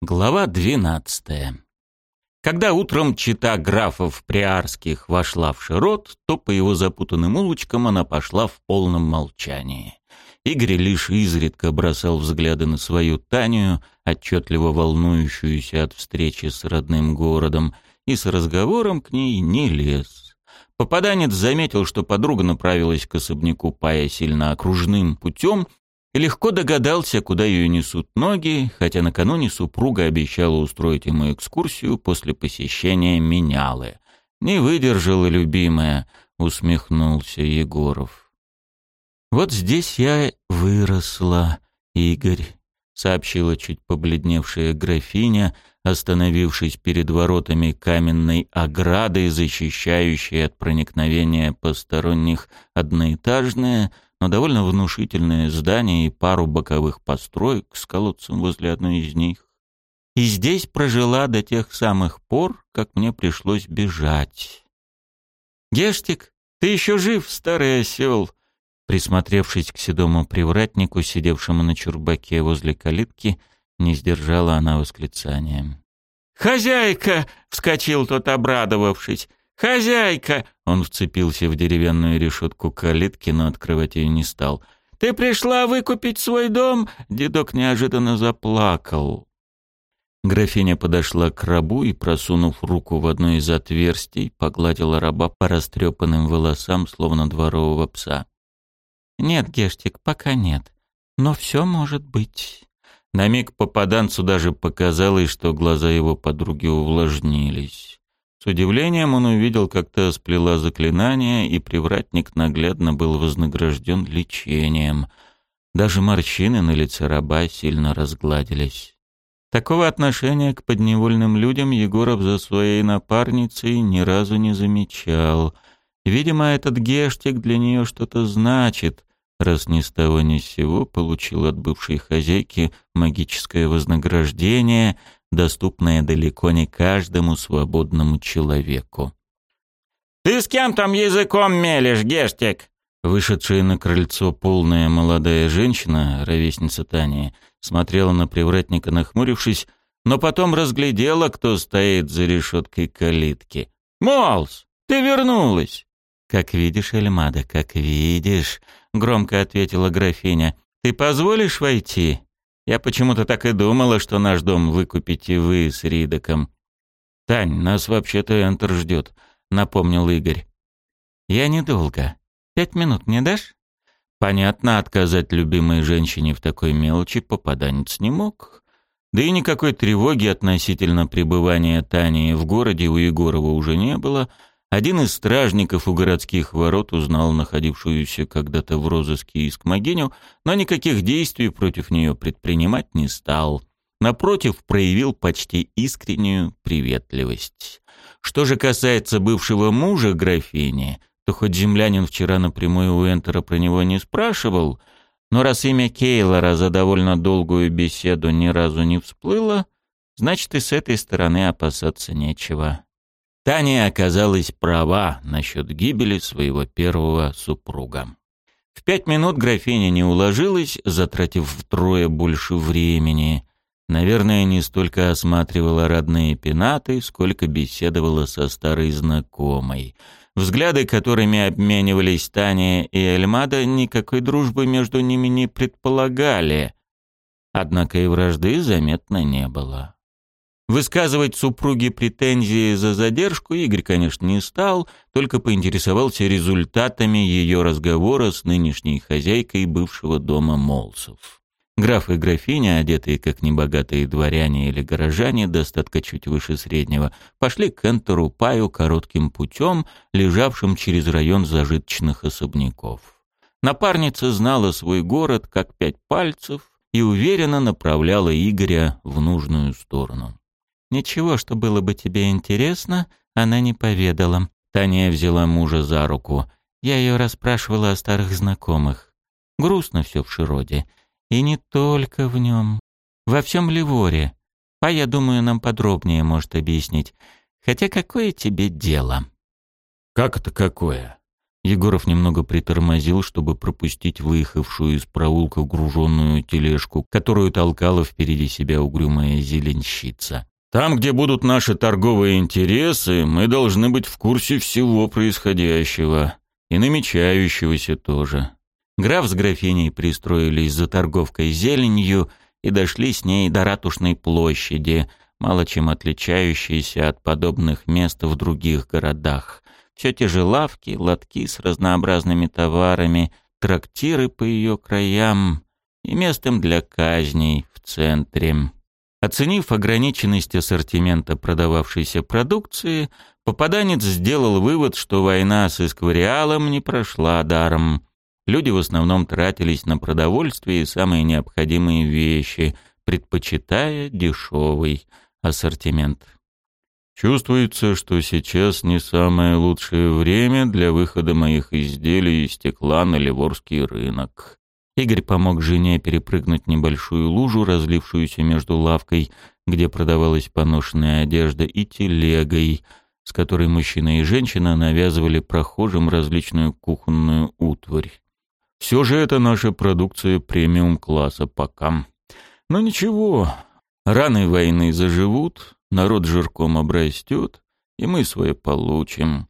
Глава 12. Когда утром чита графов Приарских вошла в Широт, то по его запутанным улочкам она пошла в полном молчании. Игорь лишь изредка бросал взгляды на свою Таню, отчетливо волнующуюся от встречи с родным городом, и с разговором к ней не лез. Попаданец заметил, что подруга направилась к особняку Пая сильно окружным путем и легко догадался, куда ее несут ноги, хотя накануне супруга обещала устроить ему экскурсию после посещения менялы. «Не выдержала, любимая», — усмехнулся Егоров. «Вот здесь я выросла, Игорь», — сообщила чуть побледневшая графиня, остановившись перед воротами каменной ограды, защищающей от проникновения посторонних одноэтажное, — но довольно внушительное здание и пару боковых построек с колодцем возле одной из них. И здесь прожила до тех самых пор, как мне пришлось бежать. «Гештик, ты еще жив, старый осел!» Присмотревшись к седому привратнику, сидевшему на чурбаке возле калитки, не сдержала она восклицанием. «Хозяйка!» — вскочил тот, обрадовавшись. «Хозяйка!» — он вцепился в деревянную решетку калитки, но открывать ее не стал. «Ты пришла выкупить свой дом?» — дедок неожиданно заплакал. Графиня подошла к рабу и, просунув руку в одно из отверстий, погладила раба по растрепанным волосам, словно дворового пса. «Нет, Гештик, пока нет. Но все может быть». На миг попаданцу даже показалось, что глаза его подруги увлажнились. С удивлением он увидел, как та сплела заклинание, и привратник наглядно был вознагражден лечением. Даже морщины на лице раба сильно разгладились. Такого отношения к подневольным людям Егоров за своей напарницей ни разу не замечал. Видимо, этот гештик для нее что-то значит, раз ни с того ни с сего получил от бывшей хозяйки магическое вознаграждение — доступная далеко не каждому свободному человеку. «Ты с кем там языком мелешь, Гештик?» Вышедшая на крыльцо полная молодая женщина, ровесница Тани, смотрела на привратника, нахмурившись, но потом разглядела, кто стоит за решеткой калитки. «Молс, ты вернулась!» «Как видишь, Эльмада, как видишь!» — громко ответила графиня. «Ты позволишь войти?» Я почему-то так и думала, что наш дом выкупите вы с Ридаком. Тань, нас вообще-то Энтер ждет, напомнил Игорь. Я недолго. Пять минут не дашь? Понятно, отказать любимой женщине в такой мелочи попаданец не мог. Да и никакой тревоги относительно пребывания Тани в городе у Егорова уже не было — один из стражников у городских ворот узнал находившуюся когда-то в розыске Искмогиню, но никаких действий против нее предпринимать не стал. Напротив, проявил почти искреннюю приветливость. Что же касается бывшего мужа графини, то хоть землянин вчера напрямую у Энтера про него не спрашивал, но раз имя Кейлора за довольно долгую беседу ни разу не всплыло, значит и с этой стороны опасаться нечего. Таня оказалась права насчет гибели своего первого супруга. В пять минут графиня не уложилась, затратив втрое больше времени. Наверное, не столько осматривала родные пенаты, сколько беседовала со старой знакомой. Взгляды, которыми обменивались Таня и Эльмада, никакой дружбы между ними не предполагали. Однако и вражды заметно не было. Высказывать супруге претензии за задержку Игорь, конечно, не стал, только поинтересовался результатами ее разговора с нынешней хозяйкой бывшего дома Молсов. Граф и графиня, одетые как небогатые дворяне или горожане, достатка чуть выше среднего, пошли к Энтерупаю коротким путем, лежавшим через район зажиточных особняков. Напарница знала свой город как пять пальцев и уверенно направляла Игоря в нужную сторону. Ничего, что было бы тебе интересно, она не поведала. Таня взяла мужа за руку. Я ее расспрашивала о старых знакомых. Грустно все в Широде. И не только в нем. Во всем Ливоре. А я думаю, нам подробнее может объяснить. Хотя какое тебе дело? Как это какое? Егоров немного притормозил, чтобы пропустить выехавшую из проулка груженную тележку, которую толкала впереди себя угрюмая зеленщица. Там, где будут наши торговые интересы, мы должны быть в курсе всего происходящего и намечающегося тоже. Граф с графиней пристроились за торговкой зеленью и дошли с ней до ратушной площади, мало чем отличающейся от подобных мест в других городах. Все те же лавки, лотки с разнообразными товарами, трактиры по ее краям и местом для казней в центре. Оценив ограниченность ассортимента продававшейся продукции, попаданец сделал вывод, что война с Исквариалом не прошла даром. Люди в основном тратились на продовольствие и самые необходимые вещи, предпочитая дешевый ассортимент. Чувствуется, что сейчас не самое лучшее время для выхода моих изделий из стекла на Ливорский рынок. Игорь помог жене перепрыгнуть небольшую лужу, разлившуюся между лавкой, где продавалась поношенная одежда, и телегой, с которой мужчина и женщина навязывали прохожим различную кухонную утварь. Все же это наша продукция премиум-класса пока. Но ничего, раны войны заживут, народ жирком обрастет, и мы свое получим.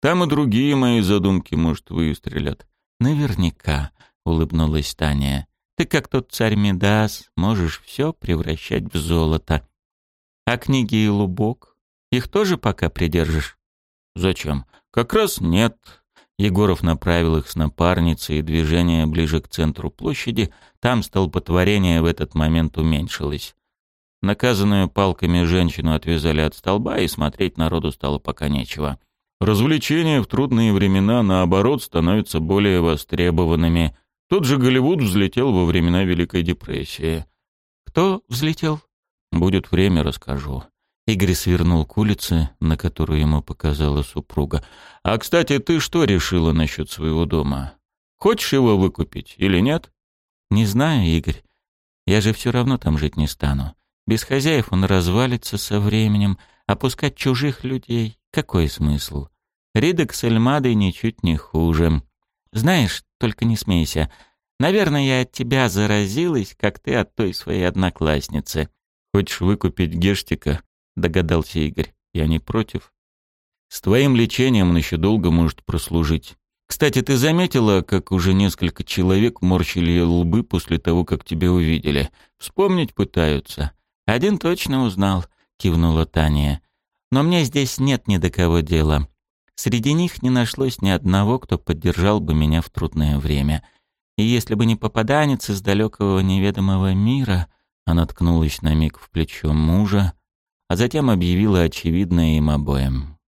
Там и другие мои задумки, может, выстрелят. Наверняка, — улыбнулась Таня. «Ты как тот царь Медас, можешь все превращать в золото. А книги и лубок? Их тоже пока придержишь?» «Зачем? Как раз нет». Егоров направил их с напарницей и движение ближе к центру площади. Там столпотворение в этот момент уменьшилось. Наказанную палками женщину отвязали от столба, и смотреть народу стало пока нечего. Развлечения в трудные времена, наоборот, становятся более востребованными, тот же Голливуд взлетел во времена Великой депрессии. Кто взлетел? Будет время, расскажу. Игорь свернул к улице, на которую ему показала супруга. «А, кстати, ты что решила насчет своего дома? Хочешь его выкупить или нет?» «Не знаю, Игорь. Я же все равно там жить не стану. Без хозяев он развалится со временем. Опускать чужих людей — какой смысл? Ридок с Эльмадой ничуть не хуже. Знаешь, только не смейся. Наверное, я от тебя заразилась, как ты от той своей одноклассницы. Хочешь выкупить Гештика? Догадался Игорь. Я не против. С твоим лечением он еще долго может прослужить. Кстати, ты заметила, как уже несколько человек морщили лбы после того, как тебя увидели? Вспомнить пытаются. Один точно узнал, кивнула Таня. Но мне здесь нет ни до кого дела. Среди них не нашлось ни одного, кто поддержал бы меня в трудное время. И если бы не попаданец из далекого неведомого мира, она ткнулась на миг в плечо мужа, а затем объявила очевидное им обоим.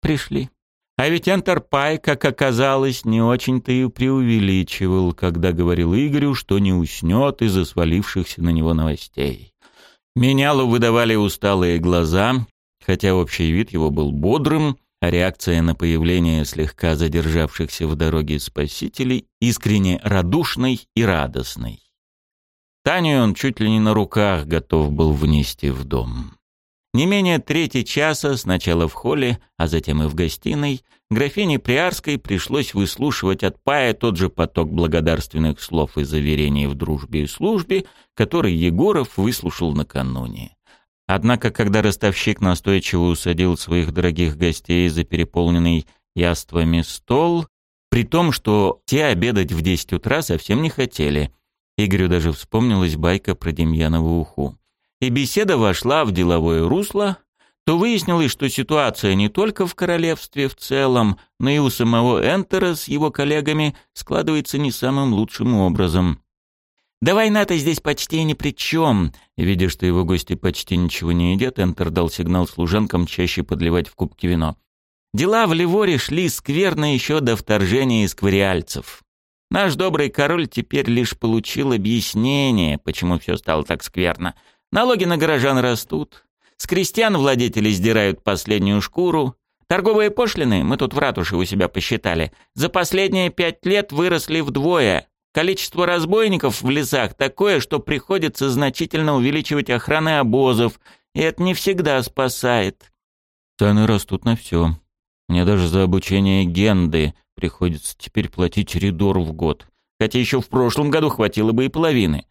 «Пришли». А ведь Энтерпай, как оказалось, не очень-то и преувеличивал, когда говорил Игорю, что не уснет из-за свалившихся на него новостей. Менялу выдавали усталые глаза, хотя общий вид его был бодрым — а реакция на появление слегка задержавшихся в дороге спасителей искренне радушной и радостной. Таню он чуть ли не на руках готов был внести в дом. Не менее трети часа, сначала в холле, а затем и в гостиной, графине Приарской пришлось выслушивать от Пая тот же поток благодарственных слов и заверений в дружбе и службе, который Егоров выслушал накануне. Однако, когда ростовщик настойчиво усадил своих дорогих гостей за переполненный яствами стол, при том, что те обедать в 10 утра совсем не хотели. Игорю даже вспомнилась байка про Демьянову уху. И беседа вошла в деловое русло, то выяснилось, что ситуация не только в королевстве в целом, но и у самого Энтера с его коллегами складывается не самым лучшим образом. «Да война-то здесь почти ни при чем!» Видя, что его гости почти ничего не едят, Энтер дал сигнал служанкам чаще подливать в кубки вино. Дела в Ливоре шли скверно еще до вторжения из. Наш добрый король теперь лишь получил объяснение, почему все стало так скверно. Налоги на горожан растут, с крестьян владетели сдирают последнюю шкуру, торговые пошлины, мы тут в ратуше у себя посчитали, за последние пять лет выросли вдвое — Количество разбойников в лесах такое, что приходится значительно увеличивать охраны обозов, и это не всегда спасает. Цены растут на все. Мне даже за обучение генды приходится теперь платить ридор в год. Хотя еще в прошлом году хватило бы и половины.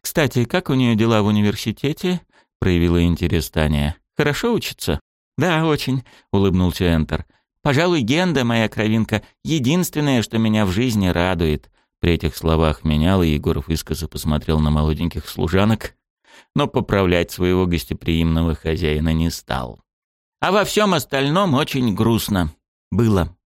Кстати, как у нее дела в университете? Проявила интерес Таня. Хорошо учится? Да, очень, улыбнулся Энтер. Пожалуй, генда, моя кровинка, единственное, что меня в жизни радует. При этих словах менял, и Егоров искоса посмотрел на молоденьких служанок, но поправлять своего гостеприимного хозяина не стал. «А во всем остальном очень грустно. Было.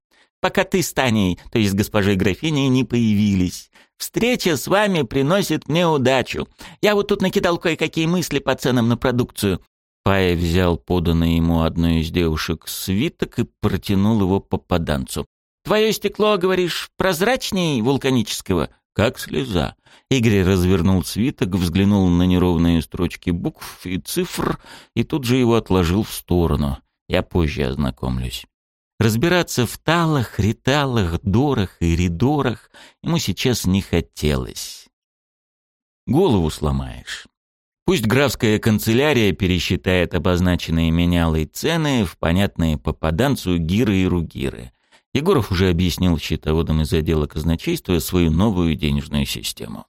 Пока ты с Таней, то есть госпожей графиней, не появились. Встреча с вами приносит мне удачу. Я вот тут накидал кое-какие мысли по ценам на продукцию. Пая взял поданный ему одной из девушек свиток и протянул его попаданцу. Твое стекло, говоришь, прозрачнее вулканического, как слеза. Игорь развернул свиток, взглянул на неровные строчки букв и цифр и тут же его отложил в сторону. Я позже ознакомлюсь. Разбираться в талах, риталах, дорах и ридорах ему сейчас не хотелось. Голову сломаешь. Пусть графская канцелярия пересчитает обозначенные менялой цены в понятные попаданцу гиры и ругиры — Егоров уже объяснил счетоводам из отдела казначейства свою новую денежную систему.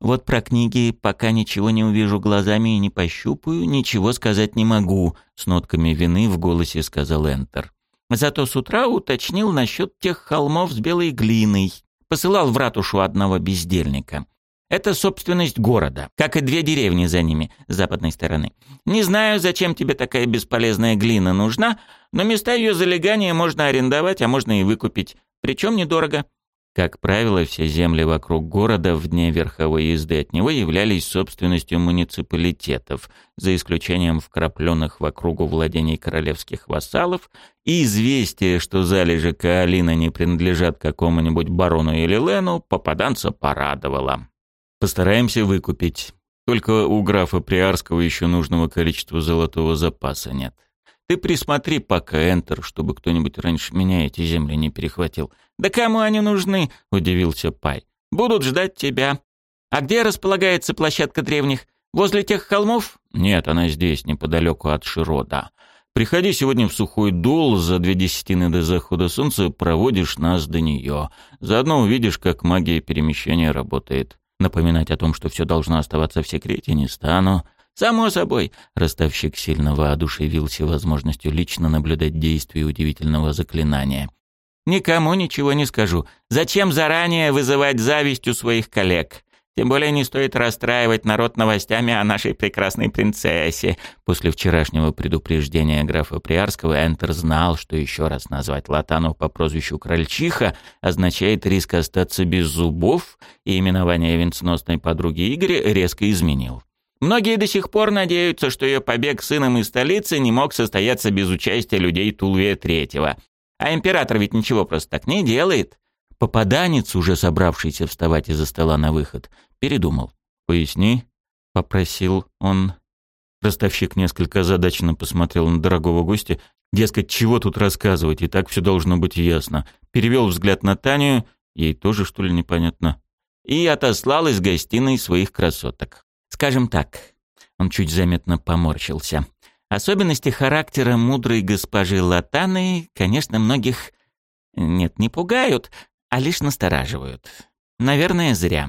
«Вот про книги пока ничего не увижу глазами и не пощупаю, ничего сказать не могу», — с нотками вины в голосе сказал Энтер. Зато с утра уточнил насчет тех холмов с белой глиной. Посылал в ратушу одного бездельника. Это собственность города, как и две деревни за ними, с западной стороны. Не знаю, зачем тебе такая бесполезная глина нужна, но места ее залегания можно арендовать, а можно и выкупить, причем недорого. Как правило, все земли вокруг города в дне верховой езды от него являлись собственностью муниципалитетов, за исключением вкрапленных в округу владений королевских вассалов, и известие, что залежи Каолина не принадлежат какому-нибудь барону или лену, попаданца порадовало. Постараемся выкупить. Только у графа Приарского еще нужного количества золотого запаса нет. Ты присмотри пока, Энтер, чтобы кто-нибудь раньше меня эти земли не перехватил. Да кому они нужны? Удивился Пай. Будут ждать тебя. А где располагается площадка древних? Возле тех холмов? Нет, она здесь, неподалеку от Широда. Приходи сегодня в сухой дол за две десятины до захода солнца, проводишь нас до нее. Заодно увидишь, как магия перемещения работает. Напоминать о том, что все должно оставаться в секрете, не стану. «Само собой!» — ростовщик сильно воодушевился возможностью лично наблюдать действие удивительного заклинания. «Никому ничего не скажу. Зачем заранее вызывать зависть у своих коллег? Тем более не стоит расстраивать народ новостями о нашей прекрасной принцессе. После вчерашнего предупреждения графа Приарского Энтер знал, что еще раз назвать Латану по прозвищу Крольчиха означает риск остаться без зубов, и именование венценосной подруги Игоря резко изменил. Многие до сих пор надеются, что ее побег сыном из столицы не мог состояться без участия людей Тулвия Третьего. А император ведь ничего просто так не делает. Попаданец, уже собравшийся вставать из-за стола на выход, передумал. «Поясни», — попросил он. Ростовщик несколько озадаченно посмотрел на дорогого гостя. Дескать, чего тут рассказывать, и так все должно быть ясно. Перевел взгляд на Таню, ей тоже, что ли, непонятно. И отослал из гостиной своих красоток. Скажем так, он чуть заметно поморщился. Особенности характера мудрой госпожи Латаны, конечно, многих... Нет, не пугают, а лишь настораживают. Наверное, зря.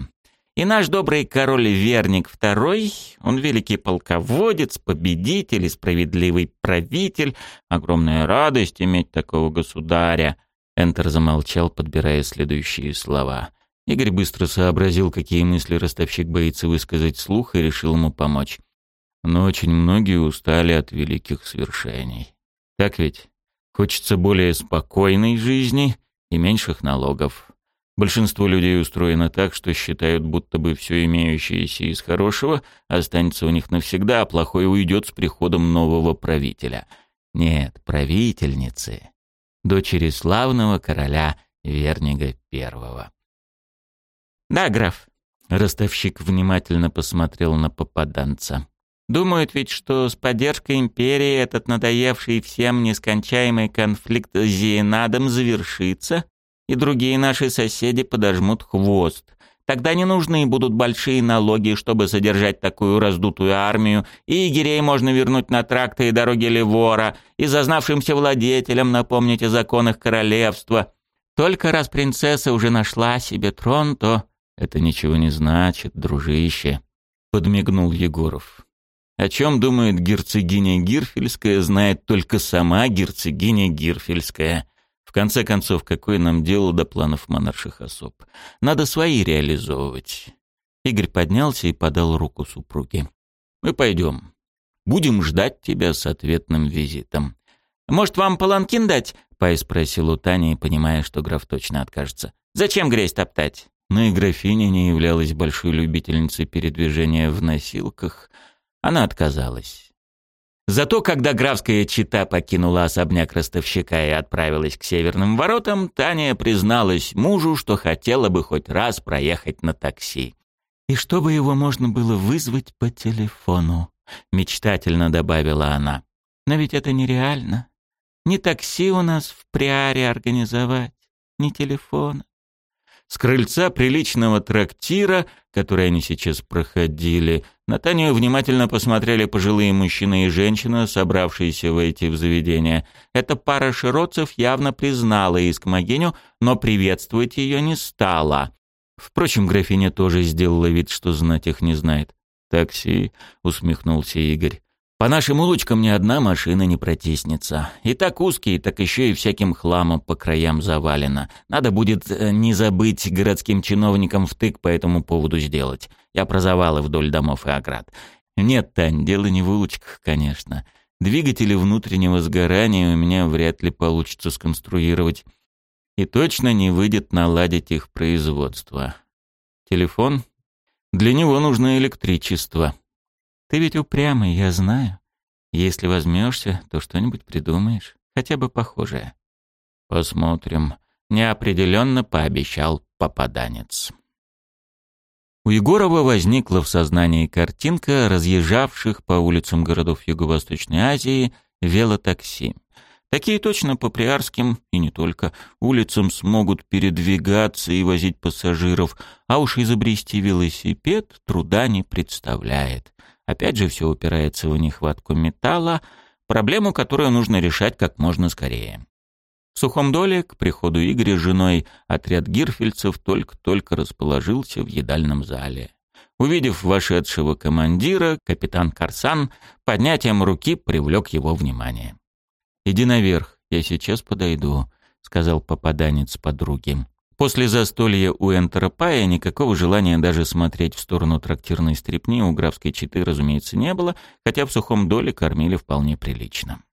И наш добрый король Верник II, он великий полководец, победитель и справедливый правитель. Огромная радость иметь такого государя. Энтер замолчал, подбирая следующие слова. Игорь быстро сообразил, какие мысли ростовщик боится высказать слух, и решил ему помочь. Но очень многие устали от великих свершений. Так ведь? Хочется более спокойной жизни — и меньших налогов. Большинство людей устроено так, что считают, будто бы все имеющееся из хорошего останется у них навсегда, а плохое уйдет с приходом нового правителя. Нет, правительницы. Дочери славного короля Вернига Первого. «Да, граф», — ростовщик внимательно посмотрел на попаданца. Думают ведь, что с поддержкой империи этот надоевший всем нескончаемый конфликт с Зиенадом завершится, и другие наши соседи подожмут хвост. Тогда не нужны будут большие налоги, чтобы содержать такую раздутую армию, и егерей можно вернуть на тракты и дороги Левора, и зазнавшимся владетелям напомнить о законах королевства. Только раз принцесса уже нашла себе трон, то... «Это ничего не значит, дружище», — подмигнул Егоров. О чем думает герцогиня Гирфельская, знает только сама герцогиня Гирфельская. В конце концов, какое нам дело до планов монарших особ? Надо свои реализовывать. Игорь поднялся и подал руку супруге. «Мы пойдем. Будем ждать тебя с ответным визитом». «Может, вам паланкин дать?» — Пай спросил у Тани, понимая, что граф точно откажется. «Зачем грязь топтать?» Но и графиня не являлась большой любительницей передвижения в носилках — она отказалась. Зато, когда графская чита покинула особняк ростовщика и отправилась к северным воротам, Таня призналась мужу, что хотела бы хоть раз проехать на такси. «И чтобы его можно было вызвать по телефону», — мечтательно добавила она. «Но ведь это нереально. Ни такси у нас в Приаре организовать, ни телефона. С крыльца приличного трактира, который они сейчас проходили, на Таню внимательно посмотрели пожилые мужчина и женщина, собравшиеся войти в заведение. Эта пара широцев явно признала иск но приветствовать ее не стала. Впрочем, графиня тоже сделала вид, что знать их не знает. «Такси», — усмехнулся Игорь. По нашим улочкам ни одна машина не протиснется. И так узкие, так еще и всяким хламом по краям завалено. Надо будет э, не забыть городским чиновникам втык по этому поводу сделать. Я про завалы вдоль домов и оград. Нет, Тань, дело не в улочках, конечно. Двигатели внутреннего сгорания у меня вряд ли получится сконструировать. И точно не выйдет наладить их производство. Телефон? Для него нужно электричество. Ты ведь упрямый, я знаю. Если возьмешься, то что-нибудь придумаешь, хотя бы похожее. Посмотрим. Неопределенно пообещал попаданец. У Егорова возникла в сознании картинка разъезжавших по улицам городов Юго-Восточной Азии велотакси. Такие точно по Приарским, и не только, улицам смогут передвигаться и возить пассажиров, а уж изобрести велосипед труда не представляет. Опять же все упирается в нехватку металла, проблему, которую нужно решать как можно скорее. В сухом доле к приходу Игоря с женой отряд гирфельцев только-только расположился в едальном зале. Увидев вошедшего командира, капитан Карсан, поднятием руки привлек его внимание. «Иди наверх, я сейчас подойду», — сказал попаданец подруге. После застолья у Энтерпая никакого желания даже смотреть в сторону трактирной стрипни у графской четы, разумеется, не было, хотя в сухом доле кормили вполне прилично.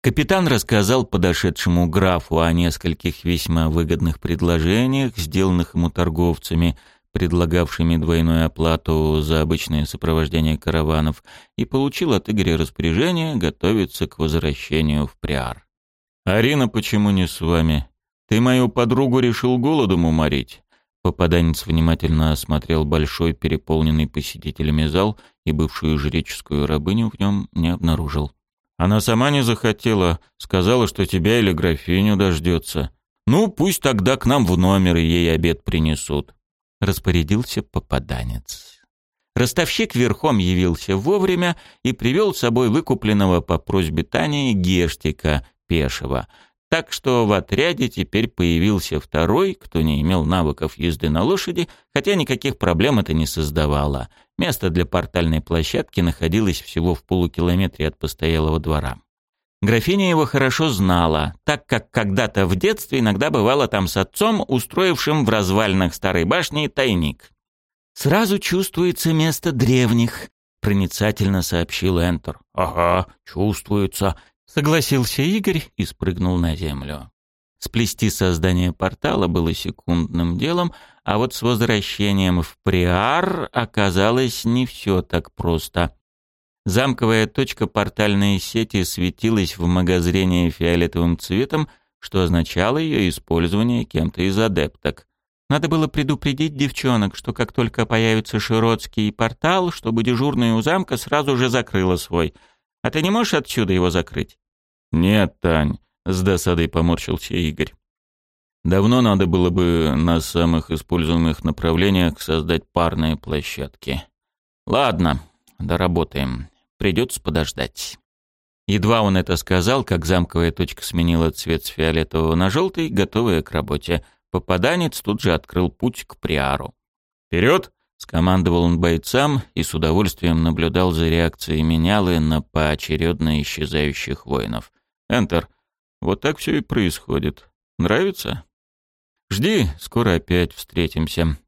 Капитан рассказал подошедшему графу о нескольких весьма выгодных предложениях, сделанных ему торговцами, предлагавшими двойную оплату за обычное сопровождение караванов, и получил от Игоря распоряжение готовиться к возвращению в Приар. «Арина почему не с вами?» Ты мою подругу решил голодом уморить. Попаданец внимательно осмотрел большой, переполненный посетителями зал и бывшую жреческую рабыню в нем не обнаружил. Она сама не захотела, сказала, что тебя или графиню дождется. Ну, пусть тогда к нам в номер и ей обед принесут. Распорядился попаданец. Ростовщик верхом явился вовремя и привел с собой выкупленного по просьбе Тани гештика, пешего. Так что в отряде теперь появился второй, кто не имел навыков езды на лошади, хотя никаких проблем это не создавало. Место для портальной площадки находилось всего в полукилометре от постоялого двора. Графиня его хорошо знала, так как когда-то в детстве иногда бывала там с отцом, устроившим в развалинах старой башни тайник. «Сразу чувствуется место древних», — проницательно сообщил Энтер. «Ага, чувствуется», Согласился Игорь и спрыгнул на землю. Сплести создание портала было секундным делом, а вот с возвращением в Приар оказалось не все так просто. Замковая точка портальной сети светилась в магозрении фиолетовым цветом, что означало ее использование кем-то из адепток. Надо было предупредить девчонок, что как только появится Широтский портал, чтобы дежурная у замка сразу же закрыла свой. А ты не можешь отсюда его закрыть? «Нет, Тань», — с досадой поморщился Игорь. «Давно надо было бы на самых используемых направлениях создать парные площадки. Ладно, доработаем. Придется подождать». Едва он это сказал, как замковая точка сменила цвет с фиолетового на желтый, готовая к работе. Попаданец тут же открыл путь к Приару. «Вперед!» — скомандовал он бойцам и с удовольствием наблюдал за реакцией менялы на поочередно исчезающих воинов. Энтер. Вот так все и происходит. Нравится? Жди, скоро опять встретимся.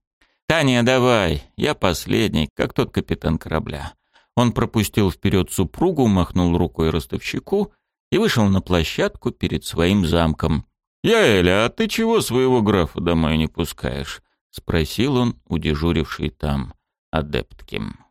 Таня, давай. Я последний, как тот капитан корабля. Он пропустил вперед супругу, махнул рукой ростовщику и вышел на площадку перед своим замком. «Я, Эля, а ты чего своего графа домой не пускаешь?» — спросил он у дежурившей там адептким.